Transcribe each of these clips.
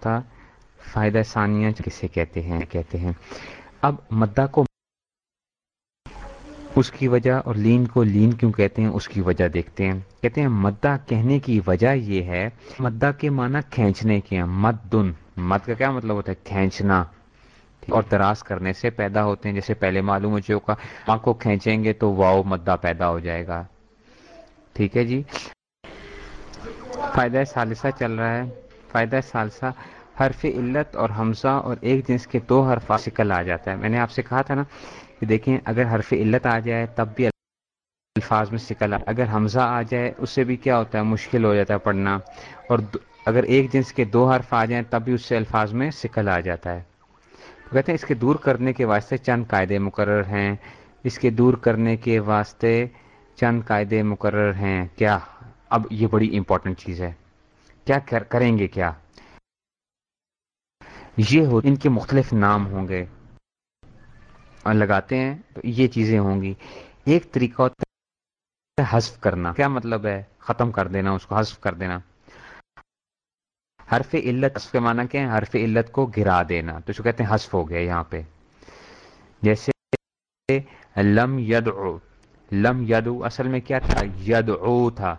تھا فائدہ ثانیہ کسے کہتے ہیں کہتے ہیں۔ اب مدہ کو اس کی وجہ اور لین کو لین کیوں کہتے ہیں، اس کی وجہ دیکھتے ہیں۔ کہتے ہیں، مدہ کہنے کی وجہ یہ ہے، مدہ کے معنی کھینچنے کے ہیں۔ مدن، مد کا کیا مطلب ہوتا ہے؟ کھینچنا۔ اور دراز کرنے سے پیدا ہوتے ہیں، جیسے پہلے معلوم ہو چکا ماں کو کھینچیں گے تو واؤ مدہ پیدا ہو جائے گا۔ ٹھیک ہے جی۔ فائدہ سالسہ چل رہا ہے۔ فائدہ سالسہ حرف علت اور حمزہ اور ایک جنس کے دو حرف شکل آ جاتا ہے۔ میں نے آپ سے کہا تھا نا کہ دیکھیں، اگر حرف علت آ جائے تب بھی الفاظ میں شکل اگر حمزہ آ جائے اس سے بھی کیا ہوتا ہے؟ مشکل ہو جاتا ہے پڑھنا۔ اور اگر ایک جنس کے دو حرف آ جائیں تب بھی اس سے الفاظ میں شکل آ جاتا ہے۔ تو کہتے ہیں اس کے دور کرنے کے واسطے چند قاعدے مقرر ہیں۔ اس کے دور کرنے کے واسطے چند قاعدے مقرر ہیں۔ کیا؟ اب یہ بڑی امپورٹنٹ چیز ہے۔ کیا کریں گے کیا؟ یہ ہو، ان کے مختلف نام ہوں گے۔ اور لگاتے ہیں تو یہ چیزیں ہوں گی۔ ایک طریقہ ہوتا ہے حذف کرنا۔ کیا مطلب ہے؟ ختم کر دینا، اس کو حذف کر دینا۔ حرف علت، حذف کے معنی کیا ہے حرف علت کو گرا دینا۔ تو اس کو کہتے ہیں حذف ہو گیا یہاں پہ۔ جیسے لم یدعو۔ لم یدعو اصل میں کیا تھا؟ یدعو تھا۔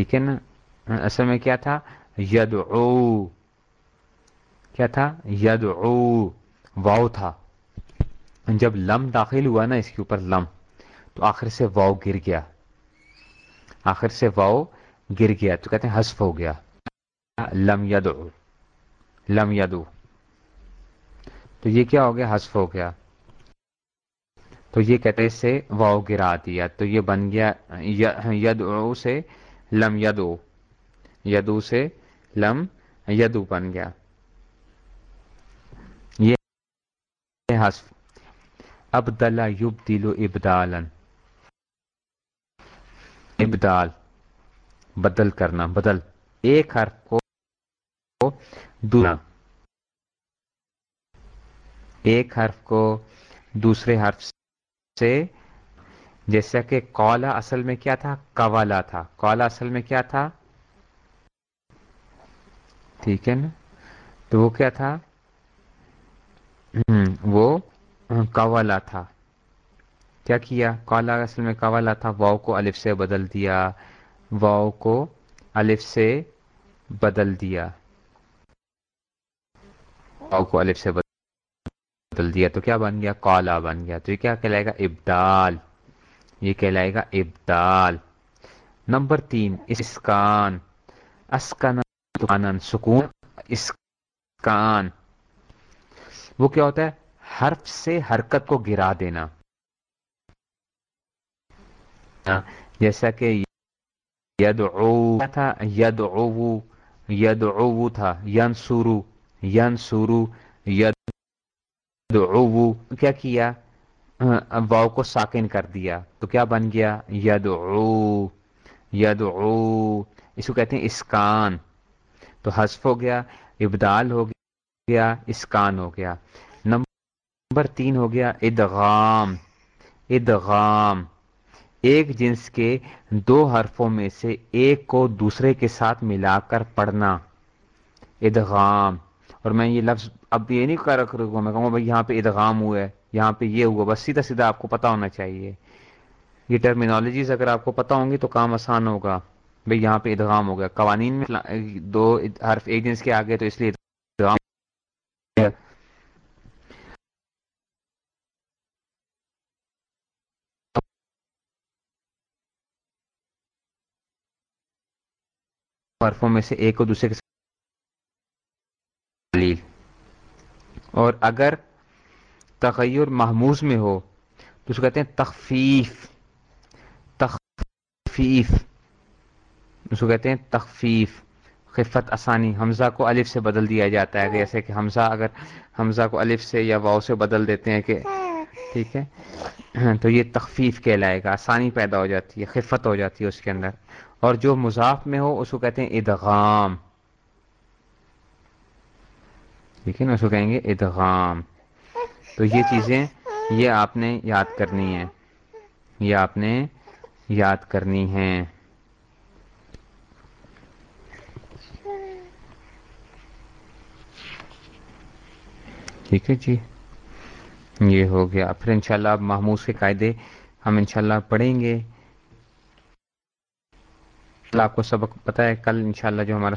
ٹھیک ہے نا؟ اصل میں کیا تھا؟ یدعو. کیا تھا؟ یدعو. واؤ تھا۔ جب لم داخل ہوا نا اس کے اوپر لم، تو آخر سے واؤ گر گیا۔ آخر سے واؤ گر گیا، تو کہتے ہیں حذف ہو گیا۔ لم یدعو. لم یدعو. تو یہ کیا ہو گیا؟ حذف ہو گیا۔ تو یہ کہتے اس سے واؤ گرا دیا۔ تو یہ بن گیا یدعو سے لم یدو۔ یدو سے لم یدو بن گیا۔ یہ حسف ابدلا یب دلو ابدالن ابدال۔ بدل کرنا۔ بدل۔ ایک حرف کو دوسرا ایک حرف کو دوسرے حرف سے جیسا کہ کولا اصل میں کیا تھا؟ قوالا تھا۔ کولا اصل میں کیا تھا؟ ٹھیک ہے نا؟ تو وہ کیا تھا؟ وہ قوالا تھا۔ کیا کیا؟ کولا اصل میں قوالا تھا۔ واؤ کو الف سے بدل دیا۔ واؤ کو الف سے بدل دیا۔ واؤ کو الف سے بدل دیا۔ تو کیا بن گیا؟ کولا بن گیا۔ تو یہ کیا کہلائے گا؟ ابدال۔ یہ کہلائے گا ابدال۔ نمبر تین، اسکان۔ اسکان سکون، اسکان۔ وہ کیا ہوتا ہے؟ حرف سے حرکت کو گرا دینا۔ جیسا کہ ید تھا ید ید تھا ین سورو ین سورو ید کیا کیا؟ ہاں، واؤ کو ساکن کر دیا، تو کیا بن گیا؟ یدعو یدعو اس کو کہتے ہیں اسکان۔ تو حذف ہو گیا، ابدال ہو گیا، اسکان ہو گیا۔ نمبر تین ہو گیا، ادغام ادغام۔ ایک جنس کے دو حرفوں میں سے ایک کو دوسرے کے ساتھ ملا کر پڑھنا۔ ادغام۔ اور میں یہ لفظ اب یہ نہیں کر رکھ رہا میں کہوں بھائی یہاں پہ ادغام ہوا ہے۔ یہاں پہ یہ ہوا، بس سیدھا سیدھا آپ کو پتا ہونا چاہیے۔ یہ ٹرمینالوجیز اگر آپ کو پتا ہوں گی تو کام آسان ہوگا۔ بھائی یہاں پہ ادغام ہو گیا۔ قوانین میں دو حرف ایک جنس کے آگے تو اس لیے حرفوں میں سے ایک کو دوسرے کے دلیل اور اگر تغیر محموز میں ہو، تو اس کو کہتے ہیں تخفیف تخفیف۔ اس کو کہتے ہیں تخفیف، خفت آسانی۔ حمزہ کو الف سے بدل دیا جاتا ہے، جیسے کہ حمزہ اگر حمزہ کو الف سے یا واؤ سے بدل دیتے ہیں کہ ٹھیک ہے؟ تو یہ تخفیف کہلائے گا، آسانی پیدا ہو جاتی ہے، خفت ہو جاتی ہے اس کے اندر۔ اور جو مضاف میں ہو، اس کو کہتے ہیں ادغام۔ ٹھیک ہے نا؟ اس کو کہیں گے ادغام۔ تو یہ چیزیں یہ آپ نے یاد کرنی ہے یہ آپ نے یاد کرنی ہیں۔ ٹھیک ہے جی۔ یہ ہو گیا۔ پھر انشاءاللہ شاء محمود کے قاعدے ہم انشاءاللہ پڑھیں گے۔ آپ کو سبق پتا ہے، کل انشاءاللہ جو ہمارا